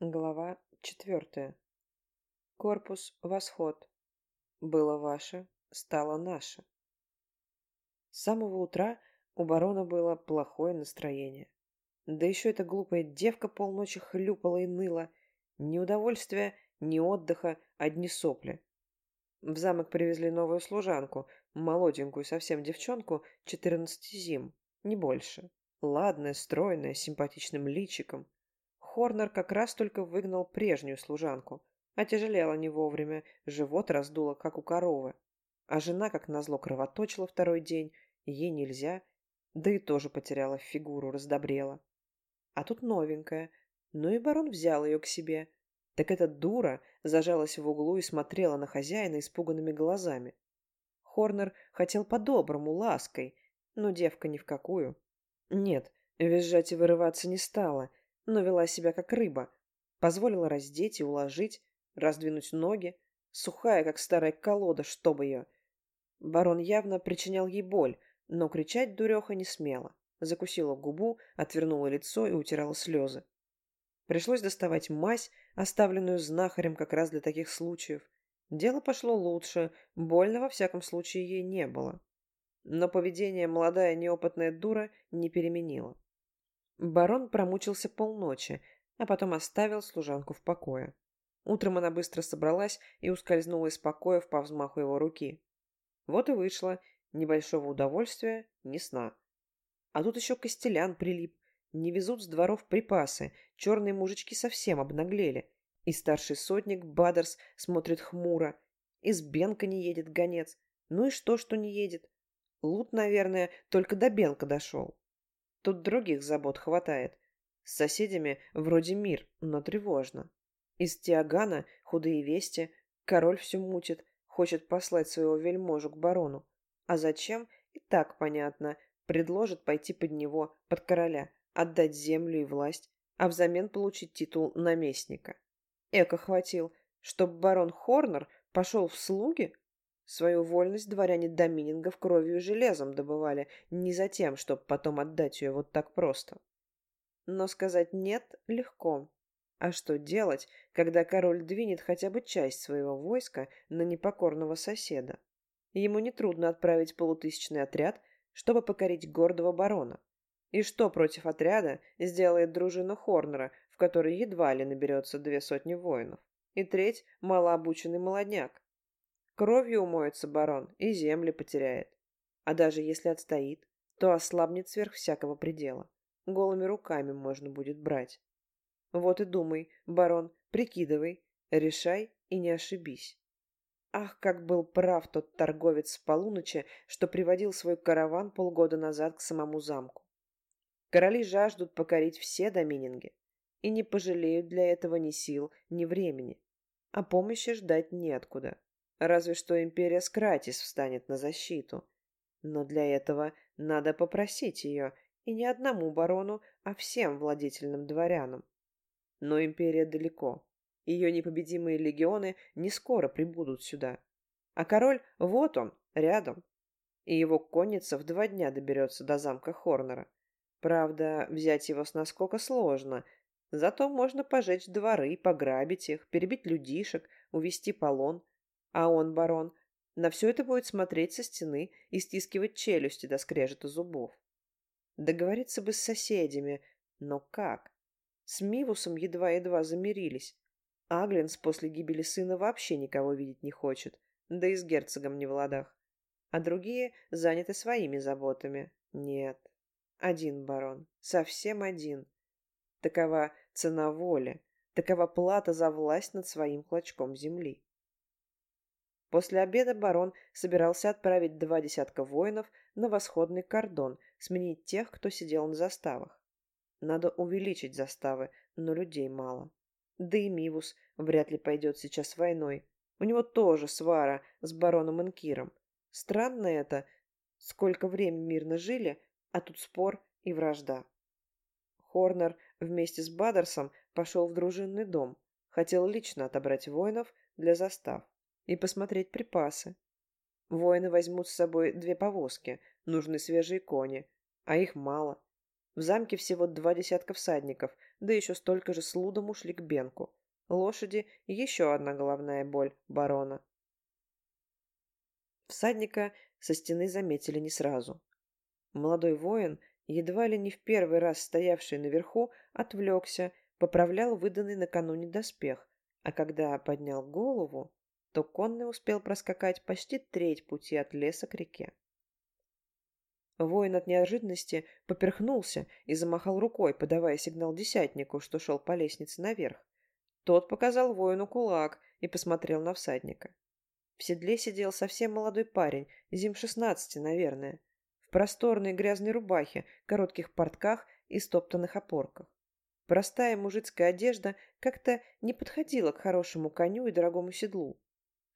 Глава четвертая. Корпус «Восход». Было ваше, стало наше. С самого утра у барона было плохое настроение. Да еще эта глупая девка полночи хлюпала и ныла. Ни удовольствия, ни отдыха, одни сопли. В замок привезли новую служанку, молоденькую совсем девчонку, четырнадцати зим, не больше. Ладная, стройная, с симпатичным личиком. Хорнер как раз только выгнал прежнюю служанку. Отяжелела не вовремя, живот раздуло, как у коровы. А жена, как назло, кровоточила второй день, ей нельзя, да и тоже потеряла фигуру, раздобрела. А тут новенькая. Ну и барон взял ее к себе. Так эта дура зажалась в углу и смотрела на хозяина испуганными глазами. Хорнер хотел по-доброму, лаской, но девка ни в какую. Нет, визжать и вырываться не стала, но вела себя как рыба. Позволила раздеть и уложить, раздвинуть ноги, сухая, как старая колода, чтобы ее. Барон явно причинял ей боль, но кричать дуреха не смела. Закусила губу, отвернула лицо и утирала слезы. Пришлось доставать мазь, оставленную знахарем как раз для таких случаев. Дело пошло лучше, больно во всяком случае ей не было. Но поведение молодая неопытная дура не переменила. Барон промучился полночи, а потом оставил служанку в покое. Утром она быстро собралась и ускользнула из покоев по взмаху его руки. Вот и вышло. Небольшого удовольствия, ни сна. А тут еще Костелян прилип. Не везут с дворов припасы. Черные мужички совсем обнаглели. И старший сотник Бадерс смотрит хмуро. Из Бенка не едет гонец. Ну и что, что не едет? Лут, наверное, только до Бенка дошел. Тут других забот хватает. С соседями вроде мир, но тревожно. Из Тиагана худые вести, король все мутит, хочет послать своего вельможу к барону. А зачем, и так понятно. Предложит пойти под него, под короля, отдать землю и власть, а взамен получить титул наместника. Эко хватил, чтоб барон Хорнер пошел в слуги? Свою вольность дворяне Доминингов кровью и железом добывали, не за тем, чтобы потом отдать ее вот так просто. Но сказать «нет» легко. А что делать, когда король двинет хотя бы часть своего войска на непокорного соседа? Ему нетрудно отправить полутысячный отряд, чтобы покорить гордого барона. И что против отряда сделает дружина Хорнера, в которой едва ли наберется две сотни воинов, и треть – малообученный молодняк? Кровью умоется барон и земли потеряет. А даже если отстоит, то ослабнет сверх всякого предела. Голыми руками можно будет брать. Вот и думай, барон, прикидывай, решай и не ошибись. Ах, как был прав тот торговец с полуночи, что приводил свой караван полгода назад к самому замку. Короли жаждут покорить все домининги и не пожалеют для этого ни сил, ни времени. А помощи ждать неоткуда. Разве что империя Скратис встанет на защиту. Но для этого надо попросить ее, и не одному барону, а всем владетельным дворянам. Но империя далеко. Ее непобедимые легионы не скоро прибудут сюда. А король, вот он, рядом. И его конница в два дня доберется до замка Хорнера. Правда, взять его с наскока сложно. Зато можно пожечь дворы, пограбить их, перебить людишек, увести полон. А он, барон, на все это будет смотреть со стены и стискивать челюсти до скрежета зубов. Договориться бы с соседями, но как? С Мивусом едва-едва замирились. Агленс после гибели сына вообще никого видеть не хочет, да и с герцогом не в ладах. А другие заняты своими заботами. Нет, один барон, совсем один. Такова цена воли, такова плата за власть над своим клочком земли. После обеда барон собирался отправить два десятка воинов на восходный кордон, сменить тех, кто сидел на заставах. Надо увеличить заставы, но людей мало. Да и Мивус вряд ли пойдет сейчас войной. У него тоже свара с бароном Энкиром. Странно это, сколько времени мирно жили, а тут спор и вражда. Хорнер вместе с Бадерсом пошел в дружинный дом. Хотел лично отобрать воинов для застав и посмотреть припасы. Воины возьмут с собой две повозки, нужны свежие кони, а их мало. В замке всего два десятка всадников, да еще столько же с лудом ушли к Бенку. Лошади — еще одна головная боль барона. Всадника со стены заметили не сразу. Молодой воин, едва ли не в первый раз стоявший наверху, отвлекся, поправлял выданный накануне доспех, а когда поднял голову, то конный успел проскакать почти треть пути от леса к реке. Воин от неожиданности поперхнулся и замахал рукой, подавая сигнал десятнику, что шел по лестнице наверх. Тот показал воину кулак и посмотрел на всадника. В седле сидел совсем молодой парень, зим шестнадцати, наверное, в просторной грязной рубахе, коротких портках и стоптанных опорках. Простая мужицкая одежда как-то не подходила к хорошему коню и дорогому седлу.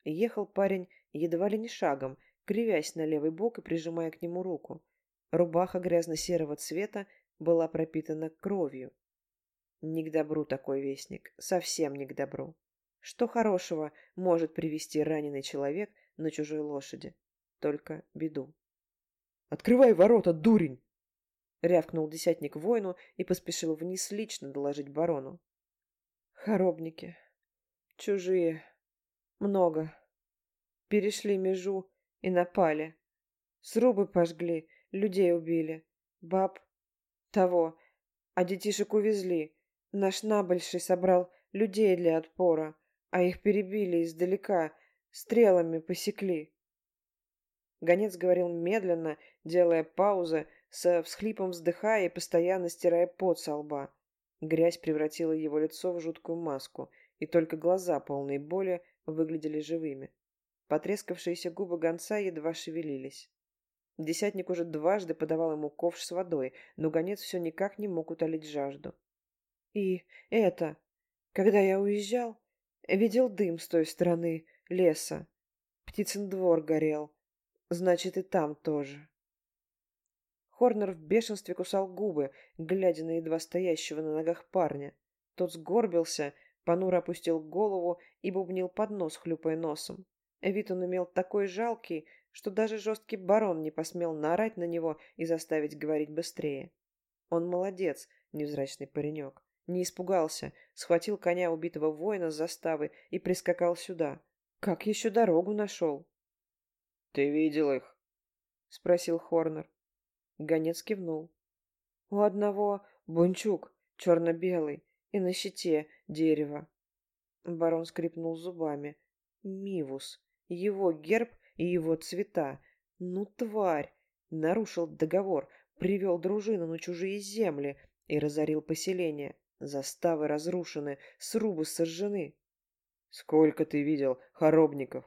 Ехал парень едва ли не шагом, кривясь на левый бок и прижимая к нему руку. Рубаха грязно-серого цвета была пропитана кровью. Не к добру такой вестник, совсем не к добру. Что хорошего может привести раненый человек на чужой лошади? Только беду. «Открывай ворота, дурень!» рявкнул десятник воину и поспешил вниз лично доложить барону. Хоробники. Чужие. Много. Перешли межу и напали. Срубы пожгли, людей убили. Баб того. А детишек увезли. Наш набольший собрал людей для отпора, а их перебили издалека, стрелами посекли. Гонец говорил медленно, делая паузы, со всхлипом вздыхая и постоянно стирая пот со лба. Грязь превратила его лицо в жуткую маску, и только глаза, полные боли, выглядели живыми. Потрескавшиеся губы гонца едва шевелились. Десятник уже дважды подавал ему ковш с водой, но гонец все никак не мог утолить жажду. И это... Когда я уезжал, видел дым с той стороны леса. Птицын двор горел. Значит, и там тоже. Хорнер в бешенстве кусал губы, глядя на едва стоящего на ногах парня. Тот сгорбился, понуро опустил голову и бубнил под нос, хлюпая носом. Вид он имел такой жалкий, что даже жесткий барон не посмел наорать на него и заставить говорить быстрее. Он молодец, невзрачный паренек. Не испугался, схватил коня убитого воина с заставы и прискакал сюда. Как еще дорогу нашел? — Ты видел их? — спросил Хорнер. Гонец кивнул. У одного бунчук черно-белый и на щите дерево. Барон скрипнул зубами. Мивус. Его герб и его цвета. Ну, тварь! Нарушил договор, привел дружину на чужие земли и разорил поселение. Заставы разрушены, срубы сожжены. Сколько ты видел хоробников?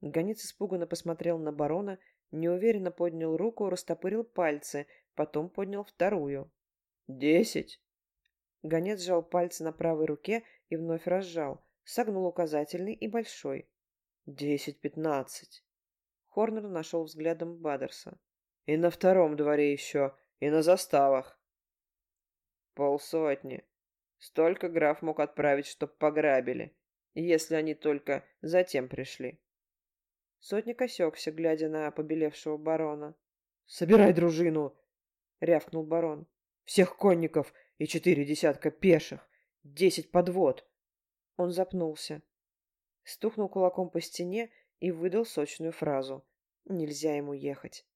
Гонец испуганно посмотрел на барона Неуверенно поднял руку, растопырил пальцы, потом поднял вторую. «Десять!» Гонец сжал пальцы на правой руке и вновь разжал, согнул указательный и большой. «Десять-пятнадцать!» Хорнер нашел взглядом Бадерса. «И на втором дворе еще, и на заставах!» «Полсотни. Столько граф мог отправить, чтоб пограбили, если они только затем пришли». Сотник осекся, глядя на побелевшего барона. «Собирай дружину!» — рявкнул барон. «Всех конников и четыре десятка пеших, десять подвод!» Он запнулся, стукнул кулаком по стене и выдал сочную фразу. «Нельзя ему ехать.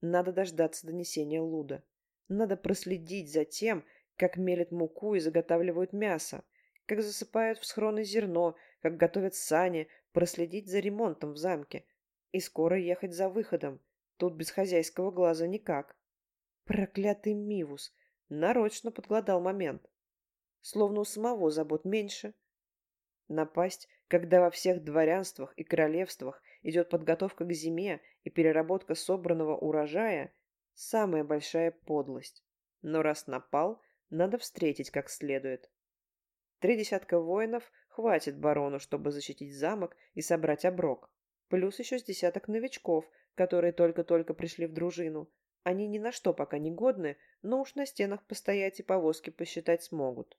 Надо дождаться донесения Луда. Надо проследить за тем, как мелят муку и заготавливают мясо, как засыпают в схроны зерно, как готовят сани, проследить за ремонтом в замке. И скоро ехать за выходом. Тут без хозяйского глаза никак. Проклятый Мивус нарочно подгладал момент. Словно у самого забот меньше. Напасть, когда во всех дворянствах и королевствах идет подготовка к зиме и переработка собранного урожая – самая большая подлость. Но раз напал, надо встретить как следует. Три десятка воинов хватит барону, чтобы защитить замок и собрать оброк. Плюс еще с десяток новичков, которые только-только пришли в дружину. Они ни на что пока не годны, но уж на стенах постоять и повозки посчитать смогут.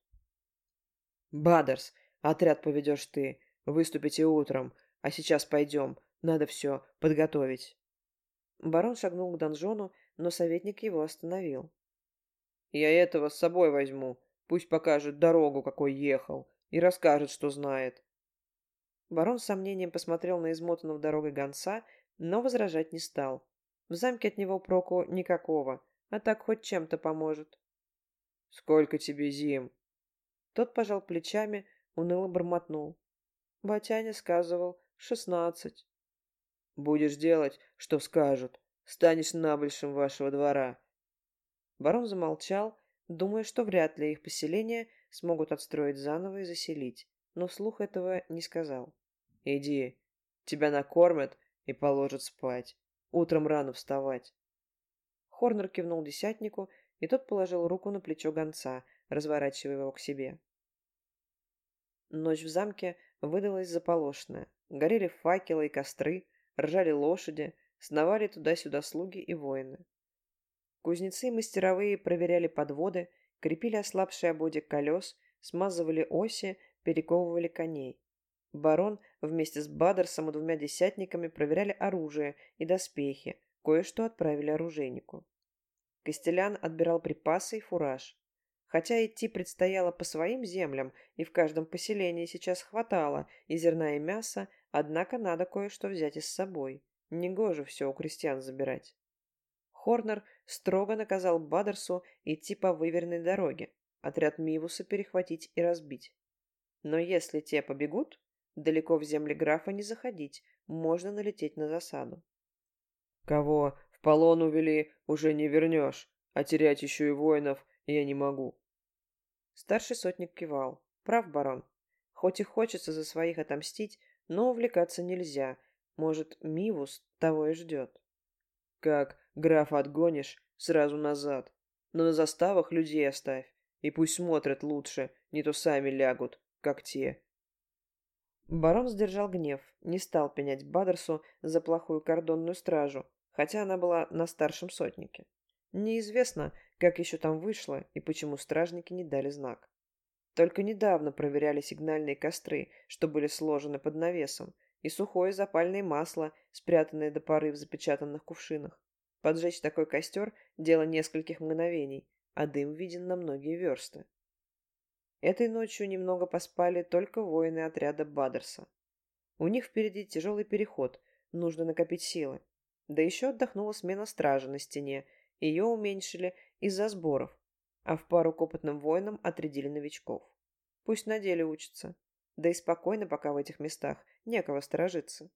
«Бадерс, отряд поведешь ты. Выступите утром. А сейчас пойдем. Надо все подготовить». Барон шагнул к донжону, но советник его остановил. Я этого с собой возьму. Пусть покажет дорогу, какой ехал, и расскажет, что знает. Барон с сомнением посмотрел на измотанного дорогой гонца, но возражать не стал. В замке от него проку никакого, а так хоть чем-то поможет. «Сколько тебе зим?» Тот пожал плечами, уныло бормотнул. Батяня сказывал шестнадцать. «Будешь делать, что скажут. Станешь набольшим вашего двора». Барон замолчал, думая, что вряд ли их поселение смогут отстроить заново и заселить, но вслух этого не сказал. «Иди, тебя накормят и положат спать. Утром рано вставать». Хорнер кивнул десятнику, и тот положил руку на плечо гонца, разворачивая его к себе. Ночь в замке выдалась заполошная. Горели факелы и костры, ржали лошади, сновали туда-сюда слуги и воины. Кузнецы и мастеровые проверяли подводы, крепили ослабшие ободик колес, смазывали оси, перековывали коней. Барон вместе с Бадерсом и двумя десятниками проверяли оружие и доспехи, кое-что отправили оружейнику. Костелян отбирал припасы и фураж. Хотя идти предстояло по своим землям, и в каждом поселении сейчас хватало и зерна, и мяса, однако надо кое-что взять и с собой. Негоже все у крестьян забирать. Хорнер строго наказал Бадерсу идти по выверенной дороге, отряд Мивуса перехватить и разбить. Но если те побегут, далеко в земли графа не заходить, можно налететь на засаду. «Кого в полон увели, уже не вернешь, а терять еще и воинов я не могу. Старший сотник кивал. Прав, барон. Хоть и хочется за своих отомстить, но увлекаться нельзя. Может, Мивус того и ждет. Как графа отгонишь, сразу назад. Но на заставах людей оставь. И пусть смотрят лучше, не то сами лягут, как те. Барон сдержал гнев, не стал пенять Бадерсу за плохую кордонную стражу, хотя она была на старшем сотнике. Неизвестно, как еще там вышло и почему стражники не дали знак. Только недавно проверяли сигнальные костры, что были сложены под навесом, и сухое запальное масло, спрятанное до поры в запечатанных кувшинах. Поджечь такой костер – дело нескольких мгновений, а дым виден на многие версты. Этой ночью немного поспали только воины отряда Бадерса. У них впереди тяжелый переход, нужно накопить силы. Да еще отдохнула смена стражи на стене – ее уменьшили из-за сборов, а в пару к опытным воинам отрядили новичков. Пусть на деле учатся. Да и спокойно пока в этих местах, некого сторожиться.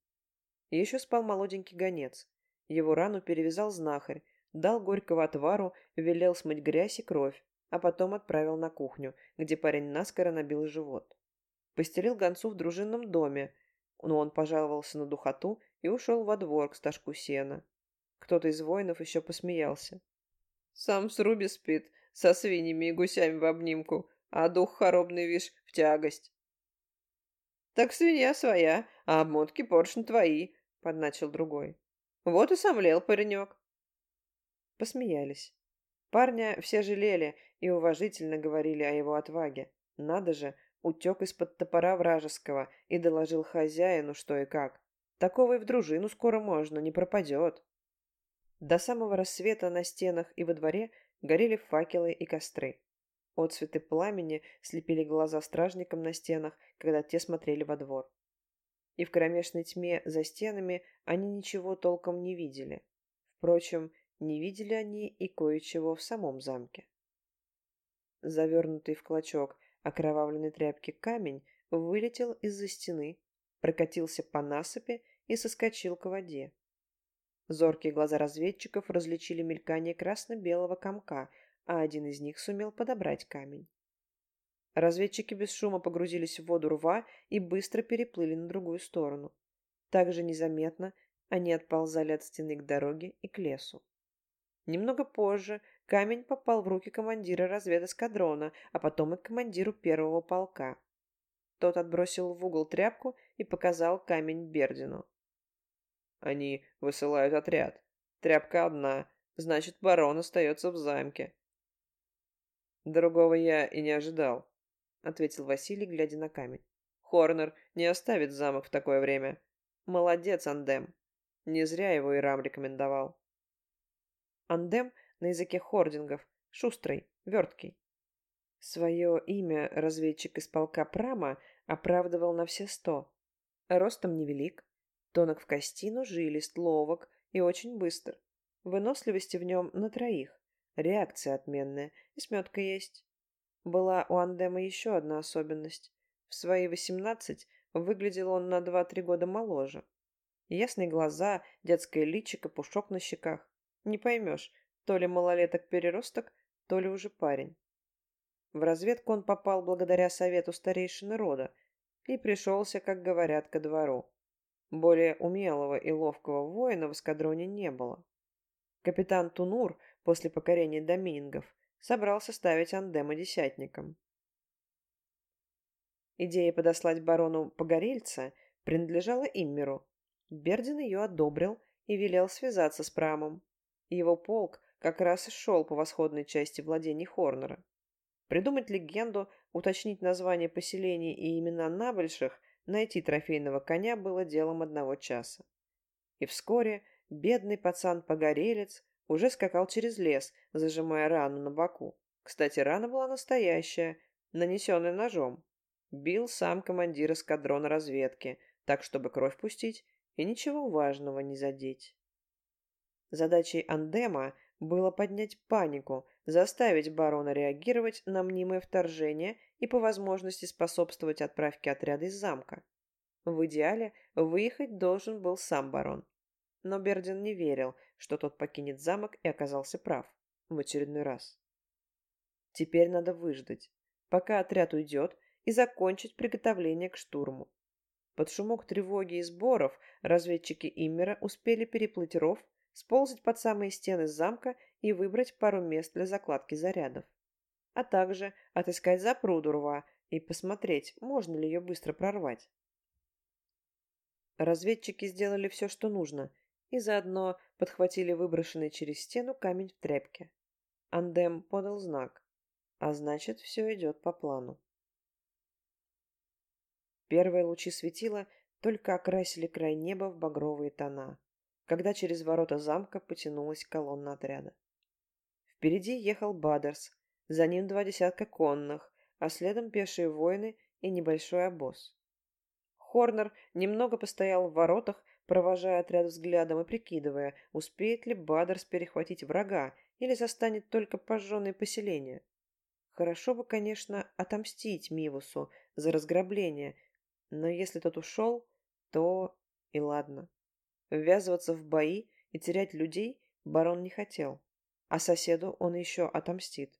еще спал молоденький гонец. Его рану перевязал знахарь, дал горького отвару, велел смыть грязь и кровь, а потом отправил на кухню, где парень наскоро набил живот. Постелил гонцу в дружинном доме, но он пожаловался на духоту и ушел во двор к стажку сена. Кто-то из воинов еще посмеялся. Сам в срубе спит, со свиньями и гусями в обнимку, а дух хоробный, вишь, в тягость. «Так свинья своя, а обмотки поршни твои», — подначил другой. «Вот и сомлел паренек». Посмеялись. Парня все жалели и уважительно говорили о его отваге. Надо же, утек из-под топора вражеского и доложил хозяину, что и как. Такого и в дружину скоро можно, не пропадет. До самого рассвета на стенах и во дворе горели факелы и костры. Отцветы пламени слепили глаза стражникам на стенах, когда те смотрели во двор. И в кромешной тьме за стенами они ничего толком не видели. Впрочем, не видели они и кое-чего в самом замке. Завернутый в клочок окровавленной тряпки камень вылетел из-за стены, прокатился по насыпи и соскочил к воде. Зоркие глаза разведчиков различили мелькание красно-белого комка, а один из них сумел подобрать камень. Разведчики без шума погрузились в воду рва и быстро переплыли на другую сторону. Также незаметно они отползали от стены к дороге и к лесу. Немного позже камень попал в руки командира разведэскадрона, а потом и командиру первого полка. Тот отбросил в угол тряпку и показал камень Бердину. Они высылают отряд. Тряпка одна, значит, барон остается в замке. Другого я и не ожидал, ответил Василий, глядя на камень. Хорнер не оставит замок в такое время. Молодец, Андем. Не зря его Ирам рекомендовал. Андем на языке хордингов, шустрый, Верткий. Свое имя разведчик из полка Прама оправдывал на все сто. Ростом невелик, тонок в кости, но жилист, ловок и очень быстр. Выносливости в нем на троих. Реакция отменная, и сметка есть. Была у Андема еще одна особенность. В свои восемнадцать выглядел он на два-три года моложе. Ясные глаза, детское личико, пушок на щеках. Не поймешь, то ли малолеток-переросток, то ли уже парень. В разведку он попал благодаря совету старейшины рода и пришелся, как говорят, ко двору. Более умелого и ловкого воина в эскадроне не было. Капитан Тунур после покорения доминингов собрался ставить Андема десятником. Идея подослать барону Погорельца принадлежала Иммеру. Бердин ее одобрил и велел связаться с Прамом. Его полк как раз и шел по восходной части владений Хорнера. Придумать легенду, уточнить название поселений и имена набольших, найти трофейного коня было делом одного часа. И вскоре бедный пацан-погорелец уже скакал через лес, зажимая рану на боку. Кстати, рана была настоящая, нанесенная ножом. Бил сам командир эскадрона разведки, так, чтобы кровь пустить и ничего важного не задеть. Задачей Андема было поднять панику, заставить барона реагировать на мнимое вторжение и по возможности способствовать отправке отряда из замка. В идеале выехать должен был сам барон. Но Бердин не верил, что тот покинет замок и оказался прав. В очередной раз. Теперь надо выждать, пока отряд уйдет, и закончить приготовление к штурму. Под шумок тревоги и сборов разведчики Иммера успели переплыть ров сползать под самые стены замка и выбрать пару мест для закладки зарядов. А также отыскать запруду рва и посмотреть, можно ли ее быстро прорвать. Разведчики сделали все, что нужно, и заодно подхватили выброшенный через стену камень в тряпке. Андем подал знак, а значит, все идет по плану. Первые лучи светила только окрасили край неба в багровые тона когда через ворота замка потянулась колонна отряда. Впереди ехал Бадерс, за ним два десятка конных, а следом пешие воины и небольшой обоз. Хорнер немного постоял в воротах, провожая отряд взглядом и прикидывая, успеет ли Бадерс перехватить врага или застанет только пожженные поселения. Хорошо бы, конечно, отомстить Мивусу за разграбление, но если тот ушел, то и ладно. Ввязываться в бои и терять людей барон не хотел, а соседу он еще отомстит.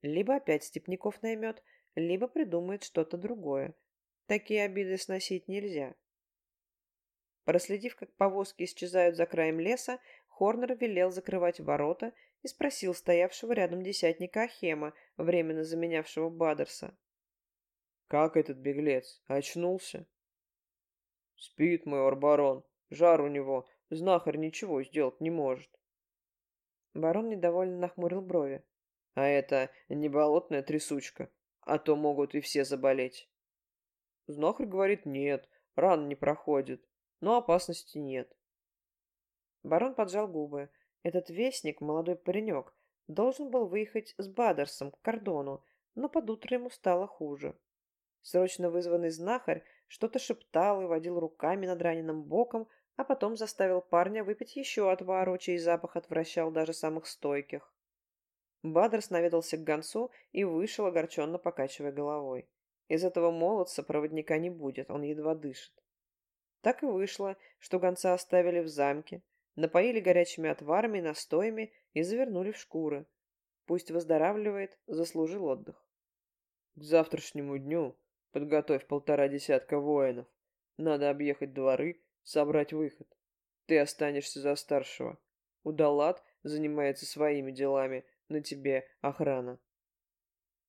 Либо опять степняков наймет, либо придумает что-то другое. Такие обиды сносить нельзя. Проследив, как повозки исчезают за краем леса, Хорнер велел закрывать ворота и спросил стоявшего рядом десятника Ахема, временно заменявшего Бадерса. «Как этот беглец? Очнулся?» «Спит, мой барон. Жар у него, знахарь ничего сделать не может. Барон недовольно нахмурил брови. А это не болотная трясучка, а то могут и все заболеть. Знахарь говорит нет, ран не проходит, но опасности нет. Барон поджал губы. Этот вестник, молодой паренек, должен был выехать с Бадерсом к кордону, но под утро ему стало хуже. Срочно вызванный знахарь что-то шептал и водил руками над раненым боком, а потом заставил парня выпить еще отвару, чей запах отвращал даже самых стойких. Бадрос наведался к гонцу и вышел, огорченно покачивая головой. Из этого молодца проводника не будет, он едва дышит. Так и вышло, что гонца оставили в замке, напоили горячими отварами и настоями и завернули в шкуры. Пусть выздоравливает, заслужил отдых. К завтрашнему дню подготовь полтора десятка воинов. Надо объехать дворы собрать выход. Ты останешься за старшего. Удалат занимается своими делами, на тебе охрана.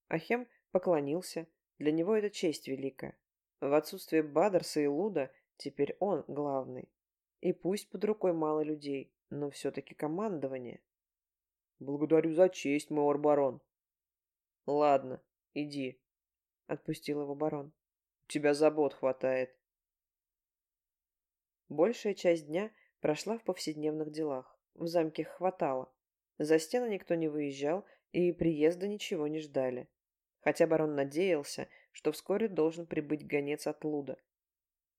Ахем поклонился. Для него это честь великая. В отсутствие Бадерса и Луда теперь он главный. И пусть под рукой мало людей, но все-таки командование. Благодарю за честь, мой барон. Ладно, иди, отпустил его барон. У тебя забот хватает. Большая часть дня прошла в повседневных делах. В замке хватало. За стены никто не выезжал, и приезда ничего не ждали. Хотя барон надеялся, что вскоре должен прибыть гонец от Луда.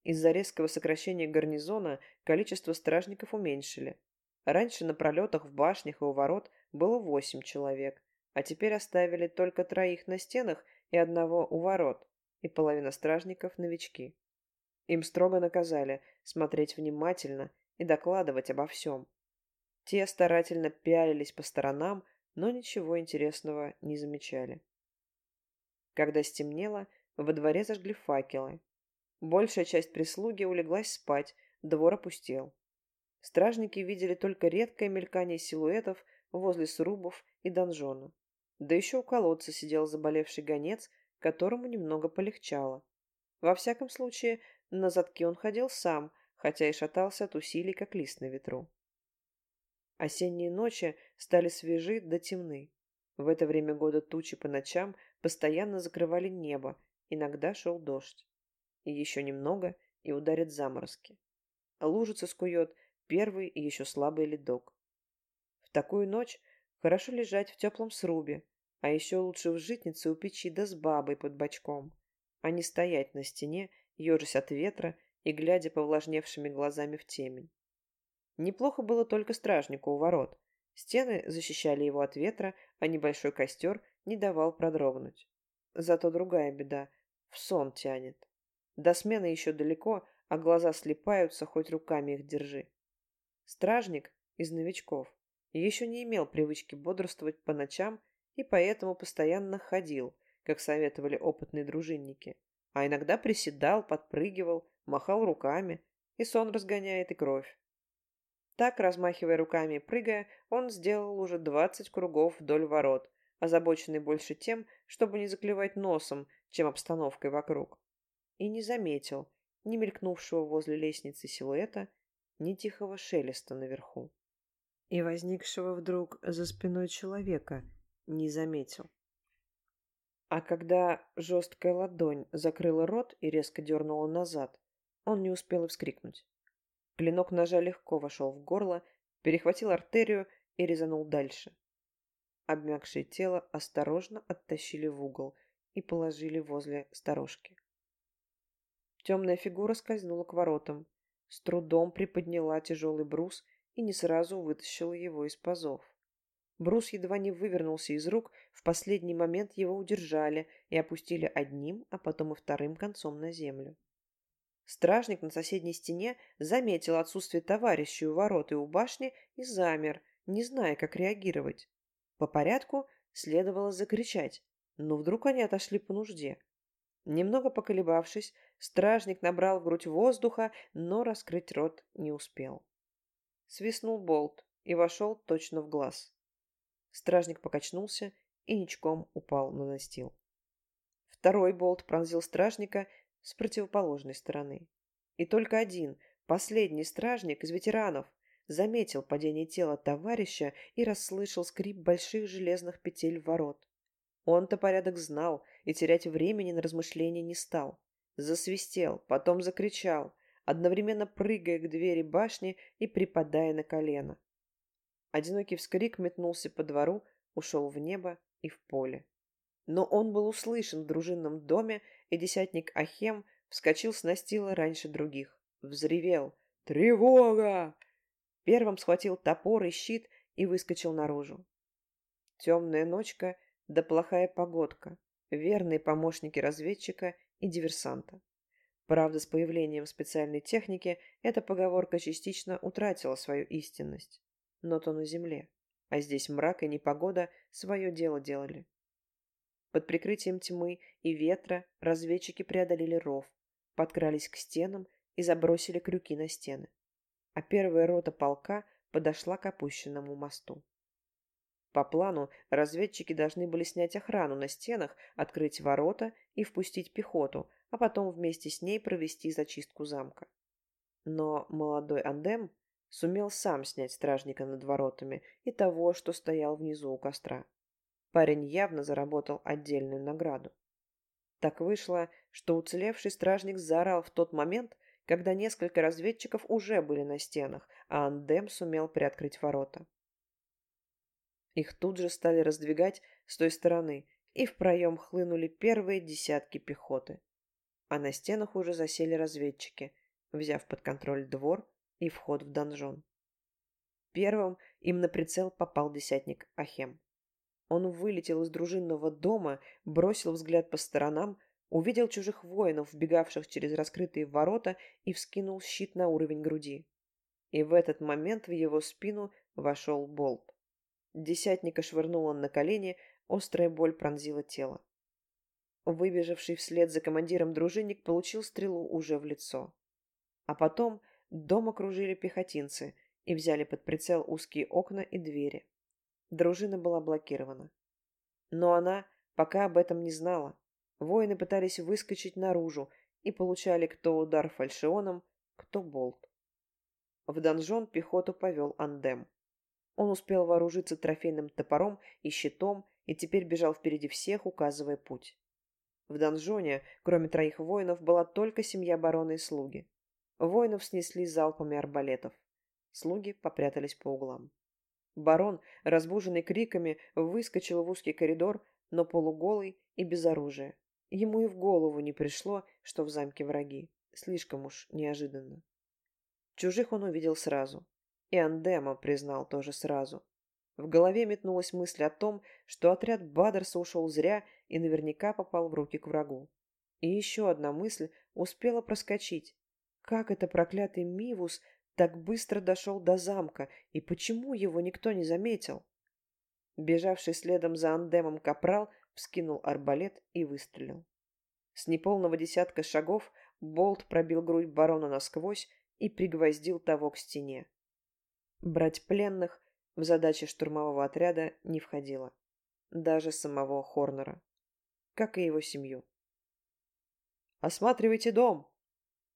Из-за резкого сокращения гарнизона количество стражников уменьшили. Раньше на пролетах в башнях и у ворот было восемь человек, а теперь оставили только троих на стенах и одного у ворот, и половина стражников – новички. Им строго наказали смотреть внимательно и докладывать обо всем. Те старательно пялились по сторонам, но ничего интересного не замечали. Когда стемнело, во дворе зажгли факелы. Большая часть прислуги улеглась спать, двор опустел. Стражники видели только редкое мелькание силуэтов возле срубов и донжона. Да еще у колодца сидел заболевший гонец, которому немного полегчало. Во всяком случае, на задке он ходил сам, хотя и шатался от усилий, как лист на ветру. Осенние ночи стали свежи до темны. В это время года тучи по ночам постоянно закрывали небо, иногда шел дождь. И еще немного, и ударят заморозки. Лужица скует первый и еще слабый ледок. В такую ночь хорошо лежать в теплом срубе, а еще лучше в житнице у печи да с бабой под бочком, а не стоять на стене, ежась от ветра и глядя повлажневшими глазами в темень. Неплохо было только стражнику у ворот. Стены защищали его от ветра, а небольшой костер не давал продрогнуть. Зато другая беда — в сон тянет. До смены еще далеко, а глаза слепаются, хоть руками их держи. Стражник из новичков еще не имел привычки бодрствовать по ночам и поэтому постоянно ходил, как советовали опытные дружинники, а иногда приседал, подпрыгивал, махал руками, и сон разгоняет и кровь. Так, размахивая руками и прыгая, он сделал уже двадцать кругов вдоль ворот, озабоченный больше тем, чтобы не заклевать носом, чем обстановкой вокруг. И не заметил ни мелькнувшего возле лестницы силуэта, ни тихого шелеста наверху. И возникшего вдруг за спиной человека – не заметил. А когда жесткая ладонь закрыла рот и резко дернула назад, он не успел и вскрикнуть. Клинок ножа легко вошел в горло, перехватил артерию и резанул дальше. Обмякшее тело осторожно оттащили в угол и положили возле сторожки. Темная фигура скользнула к воротам, с трудом приподняла тяжелый брус и не сразу вытащила его из пазов. Брус едва не вывернулся из рук, в последний момент его удержали и опустили одним, а потом и вторым концом на землю. Стражник на соседней стене заметил отсутствие товарища у ворот и у башни и замер, не зная, как реагировать. По порядку следовало закричать, но вдруг они отошли по нужде. Немного поколебавшись, стражник набрал в грудь воздуха, но раскрыть рот не успел. Свистнул болт и вошел точно в глаз. Стражник покачнулся и ничком упал на настил. Второй болт пронзил стражника с противоположной стороны. И только один, последний стражник из ветеранов, заметил падение тела товарища и расслышал скрип больших железных петель ворот. Он-то порядок знал и терять времени на размышления не стал. Засвистел, потом закричал, одновременно прыгая к двери башни и припадая на колено. Одинокий вскрик метнулся по двору, ушел в небо и в поле. Но он был услышан в дружинном доме, и десятник Ахем вскочил с настила раньше других. Взревел «Тревога!» Первым схватил топор и щит и выскочил наружу. Темная ночка да плохая погодка, верные помощники разведчика и диверсанта. Правда, с появлением специальной техники эта поговорка частично утратила свою истинность но то на земле, а здесь мрак и непогода свое дело делали. Под прикрытием тьмы и ветра разведчики преодолели ров, подкрались к стенам и забросили крюки на стены. А первая рота полка подошла к опущенному мосту. По плану разведчики должны были снять охрану на стенах, открыть ворота и впустить пехоту, а потом вместе с ней провести зачистку замка. Но молодой Андем Сумел сам снять стражника над воротами и того, что стоял внизу у костра. Парень явно заработал отдельную награду. Так вышло, что уцелевший стражник заорал в тот момент, когда несколько разведчиков уже были на стенах, а Андем сумел приоткрыть ворота. Их тут же стали раздвигать с той стороны, и в проем хлынули первые десятки пехоты. А на стенах уже засели разведчики, взяв под контроль двор и вход в донжон. Первым им на прицел попал десятник Ахем. Он вылетел из дружинного дома, бросил взгляд по сторонам, увидел чужих воинов, вбегавших через раскрытые ворота, и вскинул щит на уровень груди. И в этот момент в его спину вошел болт. Десятника швырнул он на колени, острая боль пронзила тело. Выбежавший вслед за командиром дружинник получил стрелу уже в лицо. А потом дом окружили пехотинцы и взяли под прицел узкие окна и двери. Дружина была блокирована. Но она пока об этом не знала. Воины пытались выскочить наружу и получали кто удар фальшионом, кто болт. В донжон пехоту повел Андем. Он успел вооружиться трофейным топором и щитом и теперь бежал впереди всех, указывая путь. В донжоне, кроме троих воинов, была только семья барона и слуги. Воинов снесли залпами арбалетов. Слуги попрятались по углам. Барон, разбуженный криками, выскочил в узкий коридор, но полуголый и без оружия. Ему и в голову не пришло, что в замке враги. Слишком уж неожиданно. Чужих он увидел сразу. И Андема признал тоже сразу. В голове метнулась мысль о том, что отряд Бадерса ушел зря и наверняка попал в руки к врагу. И еще одна мысль успела проскочить. Как это проклятый Мивус так быстро дошел до замка, и почему его никто не заметил? Бежавший следом за Андемом капрал вскинул арбалет и выстрелил. С неполного десятка шагов болт пробил грудь барона насквозь и пригвоздил того к стене. Брать пленных в задачи штурмового отряда не входило. Даже самого Хорнера. Как и его семью. «Осматривайте дом!» —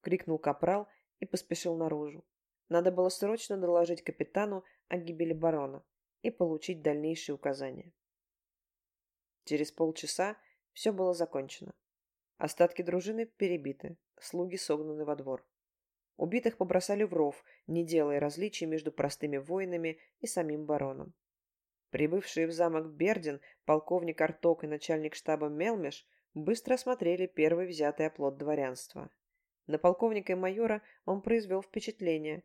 крикнул капрал и поспешил наружу. Надо было срочно доложить капитану о гибели барона и получить дальнейшие указания. Через полчаса все было закончено. Остатки дружины перебиты, слуги согнаны во двор. Убитых побросали в ров, не делая различий между простыми воинами и самим бароном. Прибывшие в замок Бердин, полковник Арток и начальник штаба Мелмеш быстро осмотрели первый взятый оплот дворянства. На полковника и майора он произвел впечатление,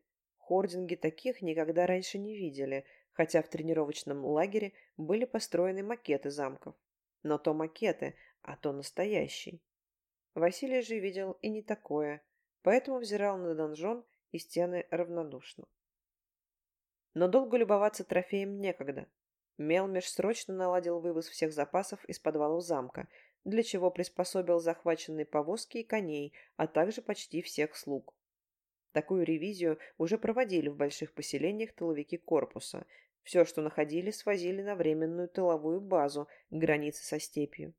Хординги таких никогда раньше не видели, хотя в тренировочном лагере были построены макеты замков. Но то макеты, а то настоящий. Василий же видел и не такое, поэтому взирал на донжон и стены равнодушно. Но долго любоваться трофеем некогда. Мелмеш срочно наладил вывоз всех запасов из подвалов замка, для чего приспособил захваченные повозки и коней, а также почти всех слуг. Такую ревизию уже проводили в больших поселениях тыловики корпуса. Все, что находили, свозили на временную тыловую базу к границе со степью.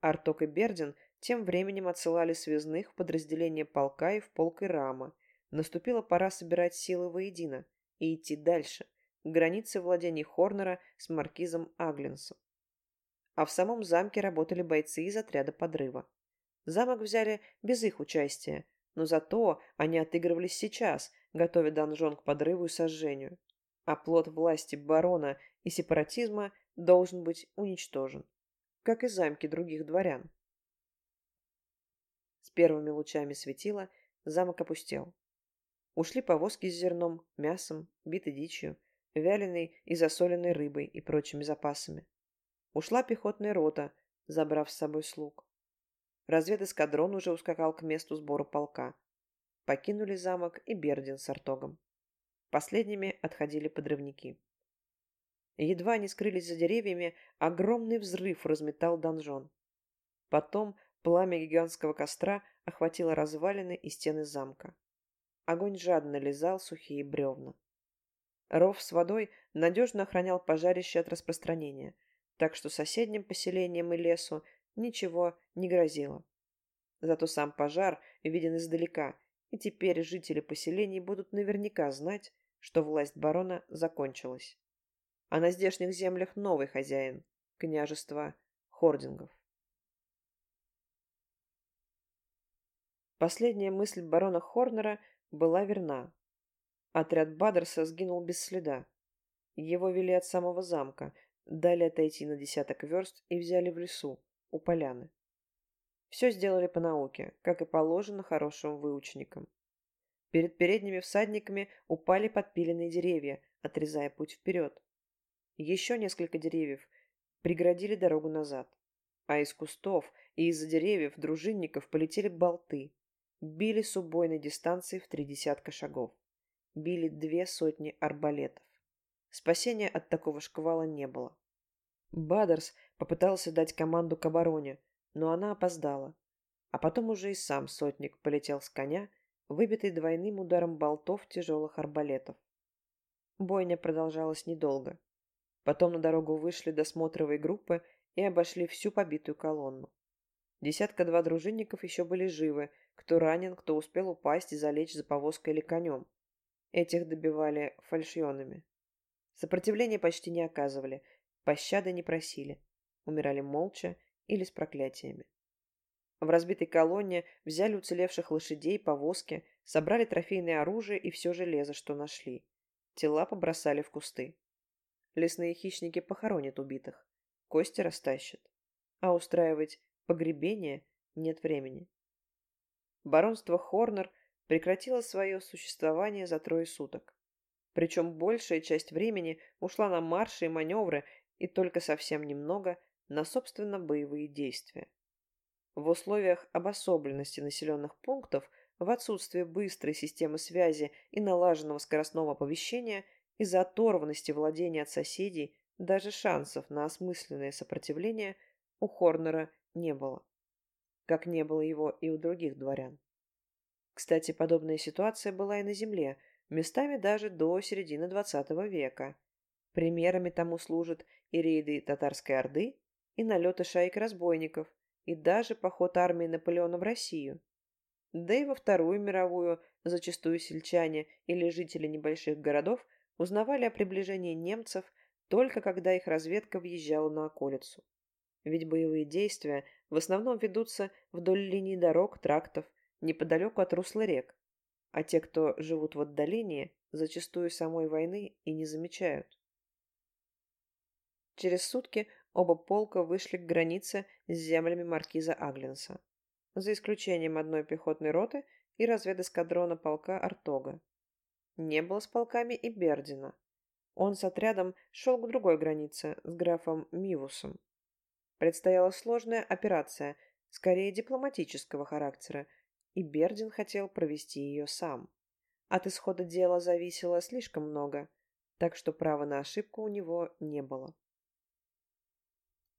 Арток и Бердин тем временем отсылали связных в подразделение полка и в полк Ирама. Наступила пора собирать силы воедино и идти дальше, к границе владений Хорнера с маркизом Аглинсом. А в самом замке работали бойцы из отряда подрыва. Замок взяли без их участия, но зато они отыгрывались сейчас, готовя донжон к подрыву и сожжению. А плод власти барона и сепаратизма должен быть уничтожен, как и замки других дворян. С первыми лучами светила замок опустел. Ушли повозки с зерном, мясом, битой дичью, вяленой и засоленной рыбой и прочими запасами. Ушла пехотная рота, забрав с собой слуг. Разведэскадрон уже ускакал к месту сбора полка. Покинули замок и Бердин с Артогом. Последними отходили подрывники. Едва они скрылись за деревьями, огромный взрыв разметал донжон. Потом пламя гигантского костра охватило развалины и стены замка. Огонь жадно лизал сухие бревна. Ров с водой надежно охранял пожарище от распространения, так что соседним поселениям и лесу ничего не грозило. Зато сам пожар виден издалека, и теперь жители поселений будут наверняка знать, что власть барона закончилась. А на здешних землях новый хозяин – княжество Хордингов. Последняя мысль барона Хорнера была верна. Отряд Бадерса сгинул без следа. Его вели от самого замка, дали отойти на десяток верст и взяли в лесу, у поляны. Все сделали по науке, как и положено хорошим выученикам. Перед передними всадниками упали подпиленные деревья, отрезая путь вперед. Еще несколько деревьев преградили дорогу назад. А из кустов и из-за деревьев дружинников полетели болты. Били с убойной дистанции в три десятка шагов. Били две сотни арбалетов. Спасения от такого шквала не было. Бадерс попытался дать команду к обороне, но она опоздала. А потом уже и сам сотник полетел с коня выбитый двойным ударом болтов тяжелых арбалетов. Бойня продолжалась недолго. Потом на дорогу вышли досмотровые группы и обошли всю побитую колонну. Десятка-два дружинников еще были живы, кто ранен, кто успел упасть и залечь за повозкой или конем. Этих добивали фальшионами. Сопротивления почти не оказывали, пощады не просили. Умирали молча или с проклятиями. В разбитой колонне взяли уцелевших лошадей, повозки, собрали трофейное оружие и все железо, что нашли. Тела побросали в кусты. Лесные хищники похоронят убитых, кости растащат. А устраивать погребение нет времени. Баронство Хорнер прекратило свое существование за трое суток. Причем большая часть времени ушла на марши и маневры и только совсем немного на собственно боевые действия. В условиях обособленности населенных пунктов, в отсутствие быстрой системы связи и налаженного скоростного оповещения, из-за оторванности владения от соседей, даже шансов на осмысленное сопротивление у Хорнера не было. Как не было его и у других дворян. Кстати, подобная ситуация была и на земле, местами даже до середины XX века. Примерами тому служат и рейды татарской орды, и налеты шаек разбойников – и даже поход армии Наполеона в Россию. Да и во Вторую мировую зачастую сельчане или жители небольших городов узнавали о приближении немцев только когда их разведка въезжала на околицу. Ведь боевые действия в основном ведутся вдоль линий дорог, трактов, неподалеку от русла рек, а те, кто живут в отдалении, зачастую самой войны и не замечают. Через сутки Оба полка вышли к границе с землями маркиза Агленса, за исключением одной пехотной роты и разведэскадрона полка Артога. Не было с полками и Бердина. Он с отрядом шел к другой границе, с графом Мивусом. Предстояла сложная операция, скорее дипломатического характера, и Бердин хотел провести ее сам. От исхода дела зависело слишком много, так что права на ошибку у него не было.